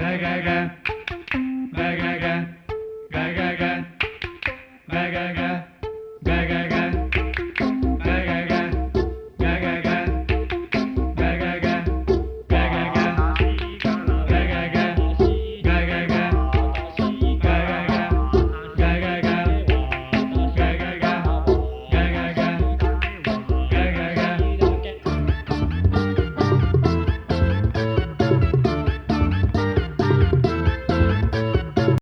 ga ga ga. Ga ga ga. Ga ga ga.